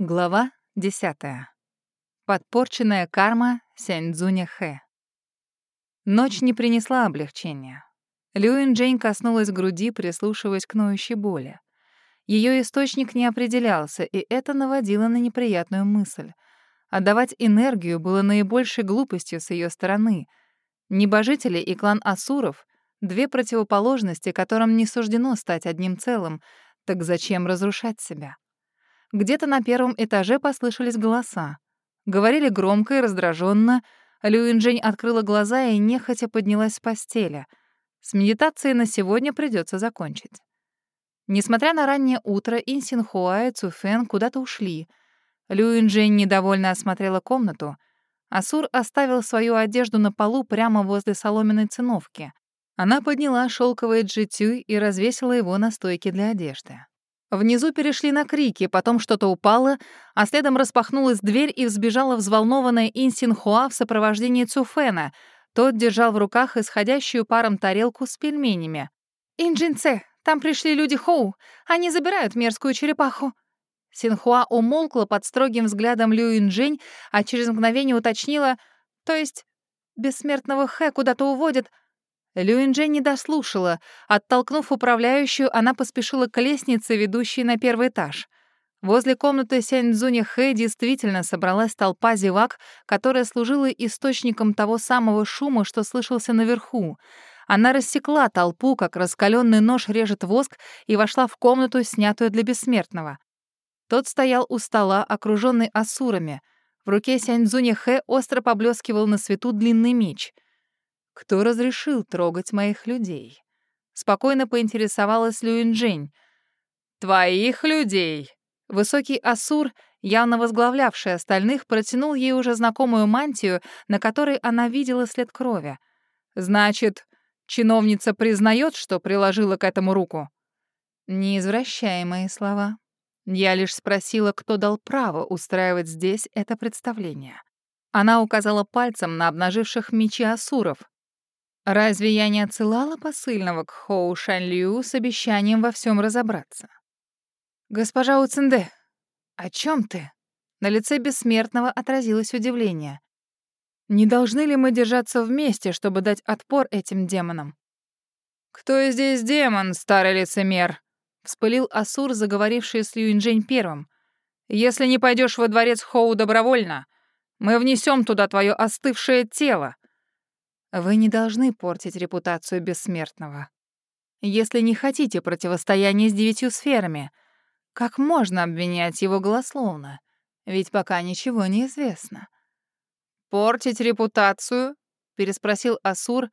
Глава 10. Подпорченная карма Сяньцзуня Хэ. Ночь не принесла облегчения. Люин Джейн коснулась груди, прислушиваясь к ноющей боли. Ее источник не определялся, и это наводило на неприятную мысль. Отдавать энергию было наибольшей глупостью с ее стороны. Небожители и клан Асуров — две противоположности, которым не суждено стать одним целым, так зачем разрушать себя? Где-то на первом этаже послышались голоса. Говорили громко и раздраженно. Люинжень открыла глаза и нехотя поднялась с постели. С медитацией на сегодня придется закончить. Несмотря на раннее утро, Инсинхуа и Цуфен куда-то ушли. Люинжень недовольно осмотрела комнату. Асур оставил свою одежду на полу прямо возле соломенной циновки. Она подняла шелковое джитюй и развесила его на стойке для одежды. Внизу перешли на крики, потом что-то упало, а следом распахнулась дверь и взбежала взволнованная Инсин Хуа в сопровождении Цуфена. Тот держал в руках исходящую паром тарелку с пельменями. «Инджинце, там пришли люди Хоу. Они забирают мерзкую черепаху». Синхуа умолкла под строгим взглядом Лю Инжень, а через мгновение уточнила, то есть бессмертного Хэ куда-то уводят, Люинджен не дослушала. Оттолкнув управляющую, она поспешила к лестнице, ведущей на первый этаж. Возле комнаты Сяньцзуня Хэ действительно собралась толпа зевак, которая служила источником того самого шума, что слышался наверху. Она рассекла толпу, как раскаленный нож режет воск, и вошла в комнату, снятую для бессмертного. Тот стоял у стола, окруженный асурами. В руке Сяньцзуня Хэ остро поблескивал на свету длинный меч — кто разрешил трогать моих людей? Спокойно поинтересовалась Люинджень. Твоих людей. Высокий асур, явно возглавлявший остальных, протянул ей уже знакомую мантию, на которой она видела след крови. Значит, чиновница признает, что приложила к этому руку? Не извращай мои слова. Я лишь спросила, кто дал право устраивать здесь это представление. Она указала пальцем на обнаживших мечи асуров. Разве я не отсылала посыльного к Хоу Шанлю с обещанием во всем разобраться? Госпожа Уцинде, о чем ты? На лице бессмертного отразилось удивление. Не должны ли мы держаться вместе, чтобы дать отпор этим демонам? Кто здесь демон, старый лицемер? вспылил Асур, заговоривший с Юинджень первым. Если не пойдешь во дворец Хоу добровольно, мы внесем туда твое остывшее тело. Вы не должны портить репутацию бессмертного. Если не хотите противостояния с девятью сферами, как можно обвинять его голословно? Ведь пока ничего не известно. «Портить репутацию?» — переспросил Асур.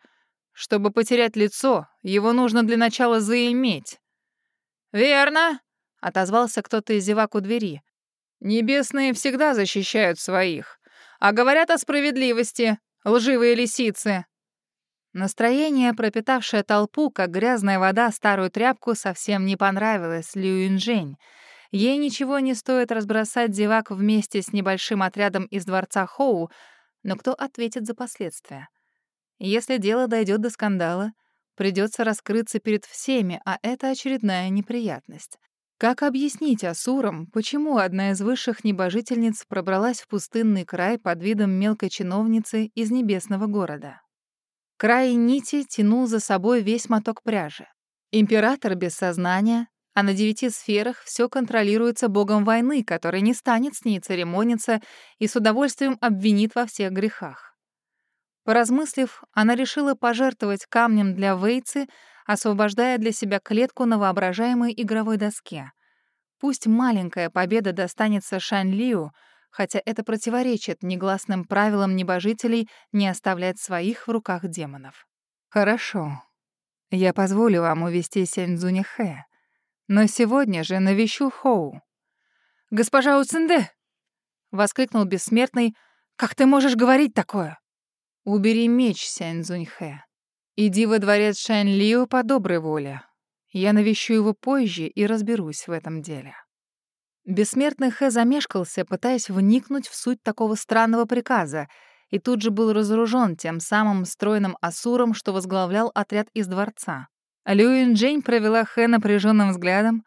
«Чтобы потерять лицо, его нужно для начала заиметь». «Верно», — отозвался кто-то из зевак у двери. «Небесные всегда защищают своих, а говорят о справедливости, Лживые лисицы!» Настроение, пропитавшее толпу, как грязная вода старую тряпку, совсем не понравилось Лю Инжень. Ей ничего не стоит разбросать зевак вместе с небольшим отрядом из дворца Хоу, но кто ответит за последствия? Если дело дойдет до скандала, придется раскрыться перед всеми, а это очередная неприятность. Как объяснить асурам, почему одна из высших небожительниц пробралась в пустынный край под видом мелкой чиновницы из небесного города? Край нити тянул за собой весь моток пряжи. Император без сознания, а на девяти сферах все контролируется богом войны, который не станет с ней церемониться и с удовольствием обвинит во всех грехах. Поразмыслив, она решила пожертвовать камнем для Вейцы, освобождая для себя клетку на воображаемой игровой доске. Пусть маленькая победа достанется Шань Лиу, хотя это противоречит негласным правилам небожителей не оставлять своих в руках демонов. «Хорошо. Я позволю вам увести Сяньцзуня Хэ. Но сегодня же навещу Хоу». «Госпожа Уцинде!» — воскликнул бессмертный. «Как ты можешь говорить такое?» «Убери меч, Сяньцзунь Хэ. Иди во дворец Шань Лио по доброй воле. Я навещу его позже и разберусь в этом деле». Бессмертный Хэ замешкался, пытаясь вникнуть в суть такого странного приказа, и тут же был разоружен тем самым стройным асуром, что возглавлял отряд из дворца. Люин Джень провела Хэ напряженным взглядом.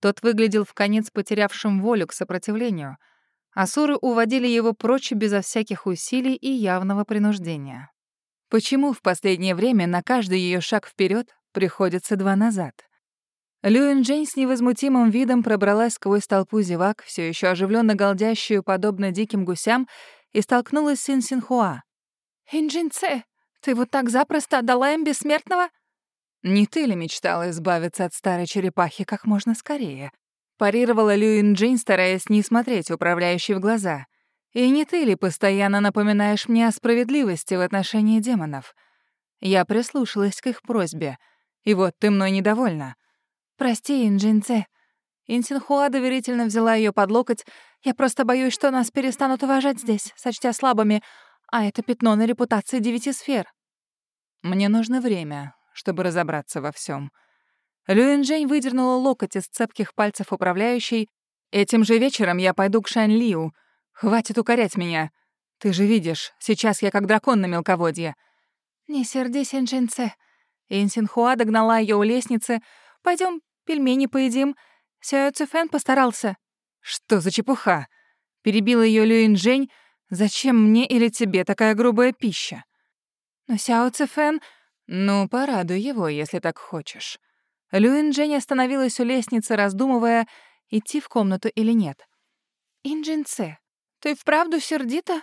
Тот выглядел в конец потерявшим волю к сопротивлению. Асуры уводили его прочь безо всяких усилий и явного принуждения. Почему в последнее время на каждый ее шаг вперед приходится два назад? Люин Джейн с невозмутимым видом пробралась сквозь толпу зевак, все еще оживленно галдящую, подобно диким гусям, и столкнулась с Инсинхуа. «Инджинце, ты вот так запросто отдала им бессмертного?» «Не ты ли мечтала избавиться от старой черепахи как можно скорее?» Парировала Люин Джейн, стараясь не смотреть управляющей в глаза. «И не ты ли постоянно напоминаешь мне о справедливости в отношении демонов?» Я прислушалась к их просьбе. И вот ты мной недовольна. «Прости, Инджинце». Инсинхуа доверительно взяла ее под локоть. «Я просто боюсь, что нас перестанут уважать здесь, сочтя слабыми, а это пятно на репутации девяти сфер». «Мне нужно время, чтобы разобраться во всем. Джейн выдернула локоть из цепких пальцев управляющей. «Этим же вечером я пойду к Шань Лиу. Хватит укорять меня. Ты же видишь, сейчас я как дракон на мелководье». «Не сердись, Инджинце». Инсинхуа догнала ее у лестницы. Пойдем пельмени поедим. Сяо Цифэн постарался». «Что за чепуха?» Перебила ее Люин Джень. «Зачем мне или тебе такая грубая пища?» «Но Сяо Цифэн...» «Ну, порадуй его, если так хочешь». Люин Джень остановилась у лестницы, раздумывая, идти в комнату или нет. «Инджинце, ты вправду сердита?»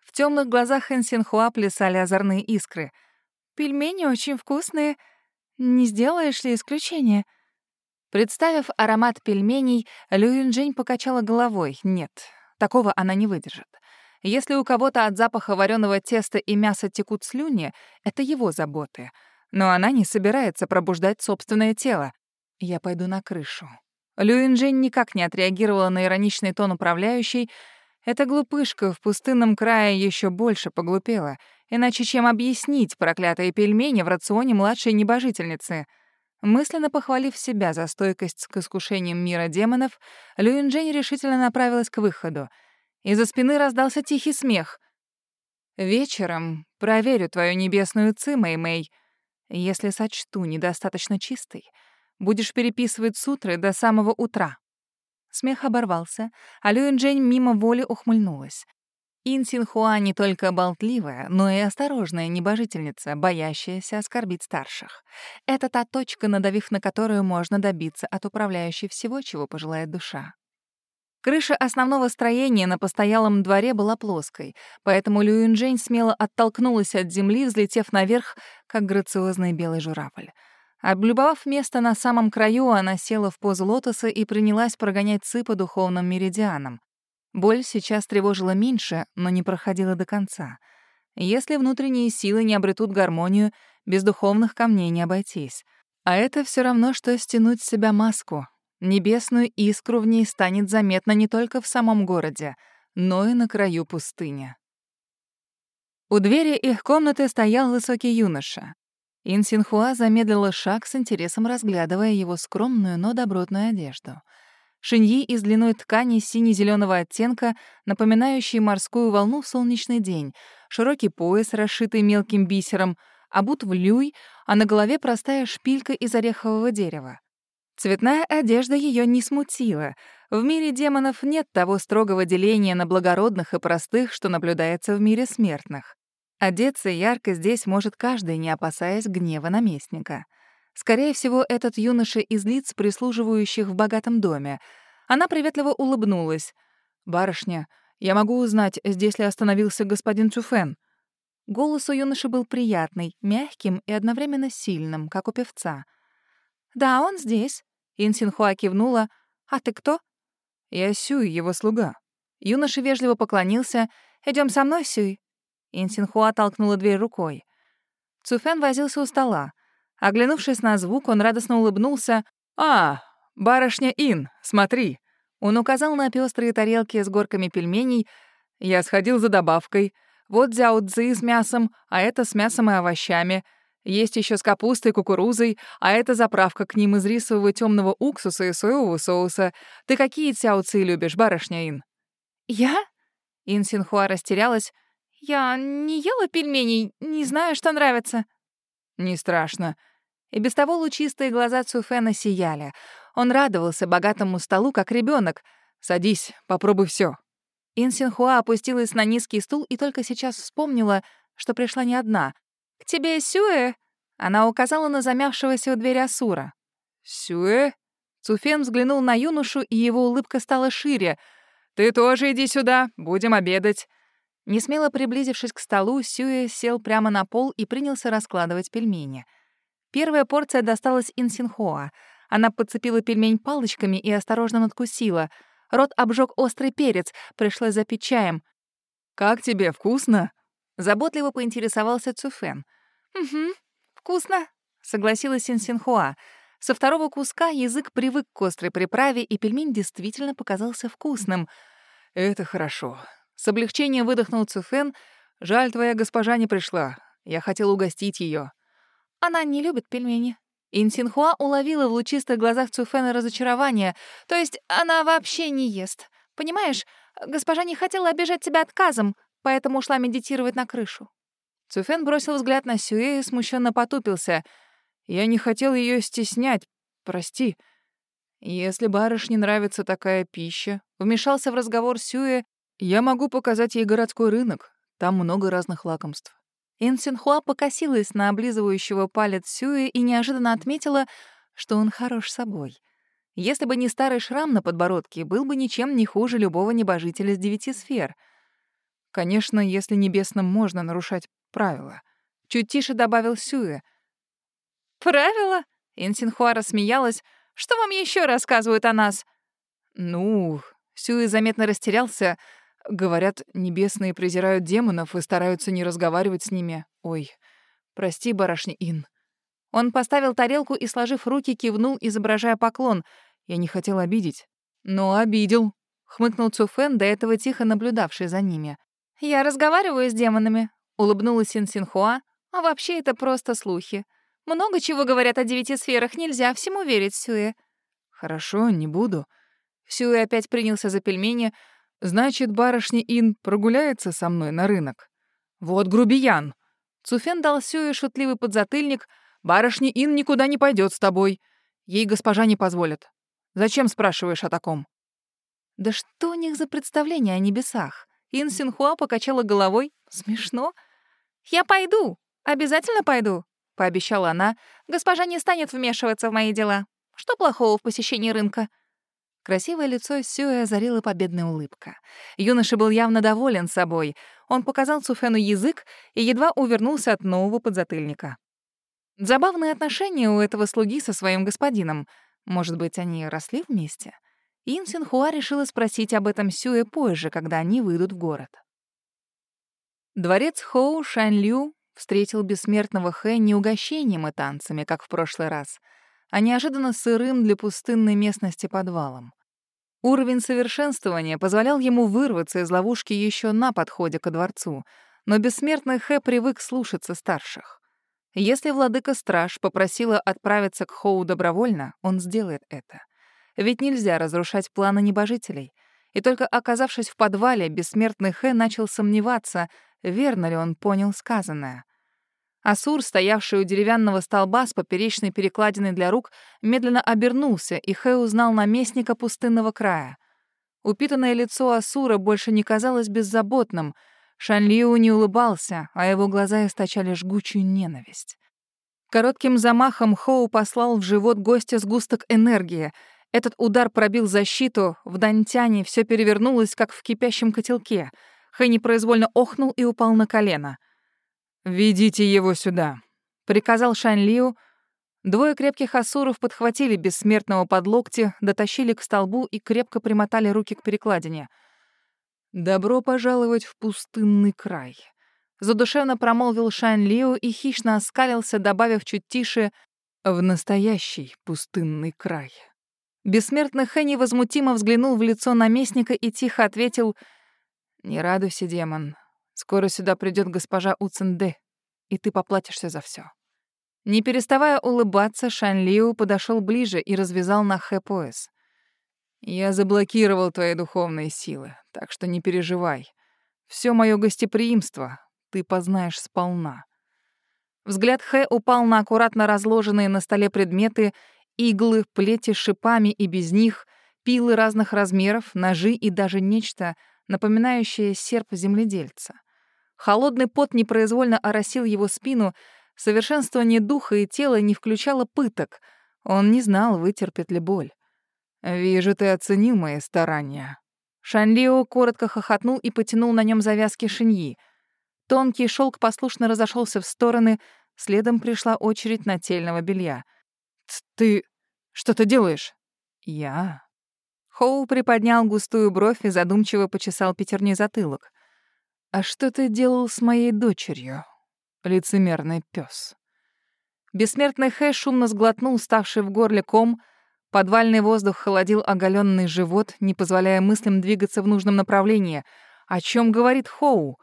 В темных глазах Хэн Синхуа плясали озорные искры. «Пельмени очень вкусные. Не сделаешь ли исключение?» Представив аромат пельменей, Люин Джень покачала головой. Нет, такого она не выдержит. Если у кого-то от запаха вареного теста и мяса текут слюни, это его заботы. Но она не собирается пробуждать собственное тело. Я пойду на крышу. Люин Джень никак не отреагировала на ироничный тон управляющей. Эта глупышка в пустынном крае еще больше поглупела. Иначе чем объяснить проклятые пельмени в рационе младшей небожительницы? Мысленно похвалив себя за стойкость к искушениям мира демонов, Люин Джень решительно направилась к выходу — из-за спины раздался тихий смех. «Вечером проверю твою небесную ци, Мэй-Мэй. Если сочту недостаточно чистой, будешь переписывать сутры до самого утра». Смех оборвался, а Люин Джень мимо воли ухмыльнулась. Ин Синхуа не только болтливая, но и осторожная небожительница, боящаяся оскорбить старших. Это та точка, надавив на которую можно добиться от управляющей всего, чего пожелает душа. Крыша основного строения на постоялом дворе была плоской, поэтому Люинджень смело оттолкнулась от земли, взлетев наверх, как грациозный белый журавль. Облюбовав место на самом краю, она села в позу лотоса и принялась прогонять цы по духовным меридианам. Боль сейчас тревожила меньше, но не проходила до конца. Если внутренние силы не обретут гармонию, без духовных камней не обойтись. А это все равно, что стянуть с себя маску, Небесную искру в ней станет заметно не только в самом городе, но и на краю пустыни. У двери их комнаты стоял высокий юноша. Инсинхуа замедлила шаг с интересом, разглядывая его скромную, но добротную одежду. Шиньи из длиной ткани сине зеленого оттенка, напоминающий морскую волну в солнечный день, широкий пояс, расшитый мелким бисером, обут в люй, а на голове простая шпилька из орехового дерева. Цветная одежда ее не смутила. В мире демонов нет того строгого деления на благородных и простых, что наблюдается в мире смертных. Одеться ярко здесь может каждый, не опасаясь гнева наместника. Скорее всего, этот юноша из лиц, прислуживающих в богатом доме. Она приветливо улыбнулась. «Барышня, я могу узнать, здесь ли остановился господин Цюфен?» Голос у юноши был приятный, мягким и одновременно сильным, как у певца — «Да, он здесь». Инсинхуа кивнула. «А ты кто?» «Я Сюй, его слуга». Юноша вежливо поклонился. Идем со мной, Сюй». Инсинхуа толкнула дверь рукой. Цуфен возился у стола. Оглянувшись на звук, он радостно улыбнулся. «А, барышня Ин, смотри!» Он указал на пестрые тарелки с горками пельменей. «Я сходил за добавкой. Вот дзяо цзы с мясом, а это с мясом и овощами. Есть еще с капустой, кукурузой, а это заправка к ним из рисового темного уксуса и соевого соуса. Ты какие цяоцы любишь, барышня Ин? Я? Ин Синхуа растерялась. Я не ела пельменей, не знаю, что нравится. Не страшно. И без того лучистые глаза Цуфена сияли. Он радовался богатому столу, как ребенок. «Садись, попробуй все. Инсинхуа опустилась на низкий стул и только сейчас вспомнила, что пришла не одна. «К тебе Сюэ!» Она указала на замявшегося у двери Асура. «Сюэ?» Цуфен взглянул на юношу, и его улыбка стала шире. «Ты тоже иди сюда, будем обедать». Несмело приблизившись к столу, Сюэ сел прямо на пол и принялся раскладывать пельмени. Первая порция досталась Инсинхуа. Она подцепила пельмень палочками и осторожно надкусила. Рот обжег острый перец, пришлось запить чаем. «Как тебе, вкусно?» Заботливо поинтересовался Цуфен. «Угу, вкусно», — согласилась Инсинхуа. Со второго куска язык привык к острой приправе, и пельмень действительно показался вкусным. «Это хорошо». С облегчением выдохнул Цуфен. «Жаль, твоя госпожа не пришла. Я хотел угостить ее. «Она не любит пельмени». Инсинхуа уловила в лучистых глазах Цуфена разочарование. «То есть она вообще не ест. Понимаешь, госпожа не хотела обижать тебя отказом, поэтому ушла медитировать на крышу». Цуфен бросил взгляд на Сюэ и смущенно потупился — я не хотел ее стеснять, прости. Если барышне нравится такая пища, вмешался в разговор Сюэ, я могу показать ей городской рынок. Там много разных лакомств. Инсинхуа покосилась на облизывающего палец Сюэ и неожиданно отметила, что он хорош собой. Если бы не старый шрам на подбородке, был бы ничем не хуже любого небожителя с девяти сфер. Конечно, если небесным можно нарушать правила. Чуть тише добавил Сюэ — «Правила?» — Инсинхуа рассмеялась. «Что вам еще рассказывают о нас?» «Ну...» — Сюи заметно растерялся. «Говорят, небесные презирают демонов и стараются не разговаривать с ними. Ой, прости, барышня Ин». Он поставил тарелку и, сложив руки, кивнул, изображая поклон. Я не хотел обидеть. «Но обидел», — хмыкнул Цуфен, до этого тихо наблюдавший за ними. «Я разговариваю с демонами», — улыбнулась Инсинхуа. «А вообще это просто слухи. Много чего говорят о девяти сферах, нельзя всему верить, Сюэ. Хорошо, не буду. Сюэ опять принялся за пельмени. Значит, барышня Ин прогуляется со мной на рынок. Вот грубиян. Цуфен дал Сюэ шутливый подзатыльник. Барышня Ин никуда не пойдет с тобой. Ей госпожа не позволит. Зачем спрашиваешь о таком? Да что у них за представление о небесах? Ин Синхуа покачала головой. Смешно. Я пойду. Обязательно пойду. — пообещала она, — «госпожа не станет вмешиваться в мои дела. Что плохого в посещении рынка?» Красивое лицо Сюэ озарила победная улыбка. Юноша был явно доволен собой. Он показал Цуфену язык и едва увернулся от нового подзатыльника. Забавные отношения у этого слуги со своим господином. Может быть, они росли вместе? Ин Синхуа решила спросить об этом Сюэ позже, когда они выйдут в город. Дворец Хоу Шанлю встретил бессмертного Хэ не угощением и танцами, как в прошлый раз, а неожиданно сырым для пустынной местности подвалом. Уровень совершенствования позволял ему вырваться из ловушки еще на подходе ко дворцу, но бессмертный Хэ привык слушаться старших. Если владыка-страж попросила отправиться к Хоу добровольно, он сделает это. Ведь нельзя разрушать планы небожителей. И только оказавшись в подвале, бессмертный Хэ начал сомневаться, верно ли он понял сказанное. Асур, стоявший у деревянного столба с поперечной перекладиной для рук, медленно обернулся, и Хэ узнал наместника пустынного края. Упитанное лицо Асура больше не казалось беззаботным. Шанлиу не улыбался, а его глаза источали жгучую ненависть. Коротким замахом Хоу послал в живот гостя сгусток энергии. Этот удар пробил защиту, в Дантяне все перевернулось, как в кипящем котелке. Хэ непроизвольно охнул и упал на колено — «Ведите его сюда», — приказал Шань Лиу. Двое крепких асуров подхватили бессмертного под локти, дотащили к столбу и крепко примотали руки к перекладине. «Добро пожаловать в пустынный край», — задушевно промолвил Шань Лиу и хищно оскалился, добавив чуть тише «в настоящий пустынный край». Бессмертный Хэнни возмутимо взглянул в лицо наместника и тихо ответил «Не радуйся, демон, Скоро сюда придет госпожа Уценде, и ты поплатишься за все. Не переставая улыбаться, Шан Лиу подошел ближе и развязал на Хэ пояс. «Я заблокировал твои духовные силы, так что не переживай. Все мое гостеприимство ты познаешь сполна». Взгляд Хэ упал на аккуратно разложенные на столе предметы, Иглы, плети шипами и без них, пилы разных размеров, ножи и даже нечто, напоминающее серп земледельца. Холодный пот непроизвольно оросил его спину, совершенствование духа и тела не включало пыток. Он не знал, вытерпит ли боль. «Вижу, ты оценил мои старания». Шанлио коротко хохотнул и потянул на нем завязки шиньи. Тонкий шелк послушно разошелся в стороны, следом пришла очередь нательного белья. «Ты что ты делаешь?» «Я...» Хоу приподнял густую бровь и задумчиво почесал пятерней затылок. «А что ты делал с моей дочерью, лицемерный пес? Бессмертный Хэ шумно сглотнул ставший в горле ком, подвальный воздух холодил оголенный живот, не позволяя мыслям двигаться в нужном направлении. О чем говорит Хоу?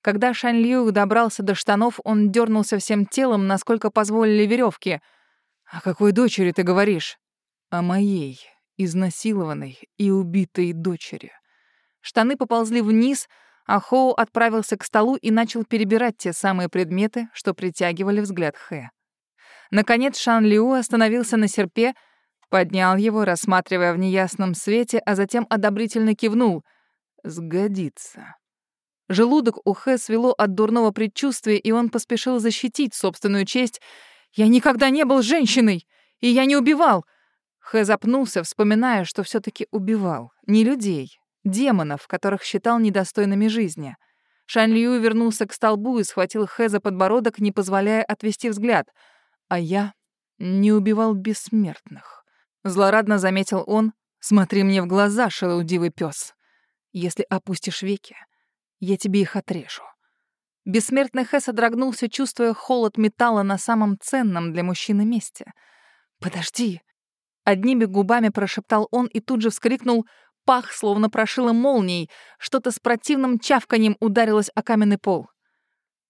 Когда Шань Лью добрался до штанов, он дернулся всем телом, насколько позволили веревки. «О какой дочери ты говоришь?» «О моей, изнасилованной и убитой дочери». Штаны поползли вниз — а Хоу отправился к столу и начал перебирать те самые предметы, что притягивали взгляд Хэ. Наконец Шан Лиу остановился на серпе, поднял его, рассматривая в неясном свете, а затем одобрительно кивнул. «Сгодится». Желудок у Хэ свело от дурного предчувствия, и он поспешил защитить собственную честь. «Я никогда не был женщиной, и я не убивал!» Хэ запнулся, вспоминая, что все таки убивал. Не людей, демонов, которых считал недостойными жизни. Шан Лью вернулся к столбу и схватил Хэ за подбородок, не позволяя отвести взгляд. А я не убивал бессмертных. Злорадно заметил он. «Смотри мне в глаза, шелудивый пес. Если опустишь веки, я тебе их отрежу». Бессмертный Хэ содрогнулся, чувствуя холод металла на самом ценном для мужчины месте. «Подожди!» Одними губами прошептал он и тут же вскрикнул пах словно прошило молнией, что-то с противным чавканием ударилось о каменный пол.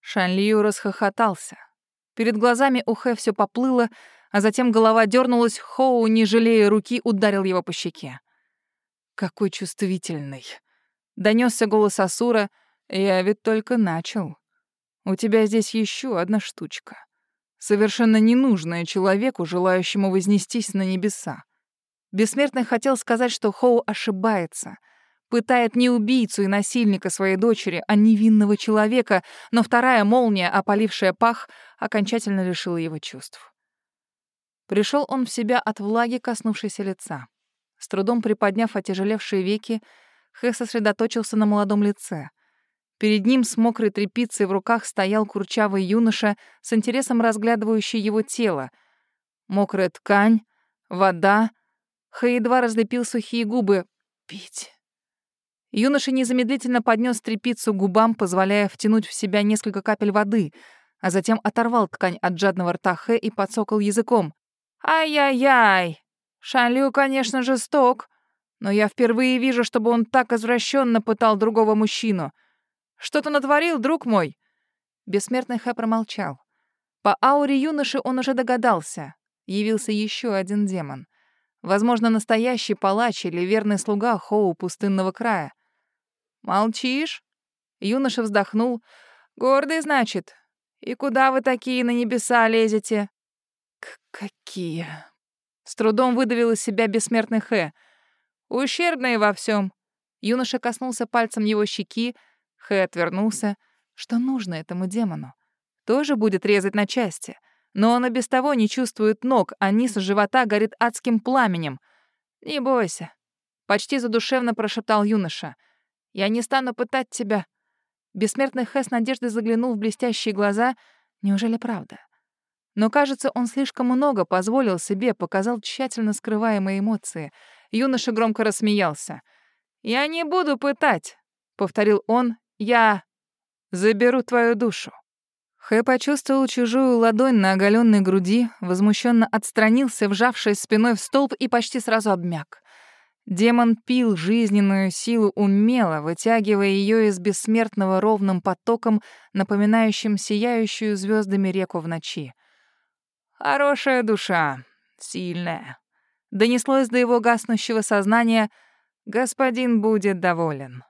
Шанлию расхохотался. Перед глазами у Хэ все поплыло, а затем голова дернулась, Хоу, не жалея руки, ударил его по щеке. «Какой чувствительный!» Донесся голос Асура, «Я ведь только начал. У тебя здесь еще одна штучка, совершенно ненужная человеку, желающему вознестись на небеса. Бессмертный хотел сказать, что Хоу ошибается. Пытает не убийцу и насильника своей дочери, а невинного человека, но вторая молния, опалившая пах, окончательно лишила его чувств. Пришел он в себя от влаги, коснувшейся лица. С трудом приподняв отяжелевшие веки, Хэ сосредоточился на молодом лице. Перед ним с мокрой тряпицей в руках стоял курчавый юноша, с интересом разглядывающий его тело. Мокрая ткань, вода — Хэ едва разлепил сухие губы. «Пить». Юноша незамедлительно поднес трепицу к губам, позволяя втянуть в себя несколько капель воды, а затем оторвал ткань от жадного рта Хэ и подсокал языком. «Ай-яй-яй! Шанлю, конечно, жесток, но я впервые вижу, чтобы он так извращенно пытал другого мужчину. Что ты натворил, друг мой?» Бессмертный Хэ промолчал. По ауре юноши он уже догадался. Явился еще один демон. Возможно, настоящий палач или верный слуга Хоу пустынного края. «Молчишь?» Юноша вздохнул. «Гордый, значит? И куда вы такие на небеса лезете?» К «Какие?» С трудом выдавил из себя бессмертный Хэ. «Ущербные во всем. Юноша коснулся пальцем его щеки. Хэ отвернулся. Что нужно этому демону? Тоже будет резать на части. Но он и без того не чувствует ног, а низ живота горит адским пламенем. «Не бойся», — почти задушевно прошептал юноша. «Я не стану пытать тебя». Бессмертный Хэ с надеждой заглянул в блестящие глаза. Неужели правда? Но, кажется, он слишком много позволил себе, показал тщательно скрываемые эмоции. Юноша громко рассмеялся. «Я не буду пытать», — повторил он. «Я заберу твою душу». Хэ почувствовал чужую ладонь на оголенной груди, возмущенно отстранился, вжавшись спиной в столб и почти сразу обмяк. Демон пил жизненную силу умело, вытягивая ее из бессмертного ровным потоком, напоминающим сияющую звездами реку в ночи. «Хорошая душа, сильная», — донеслось до его гаснущего сознания. «Господин будет доволен».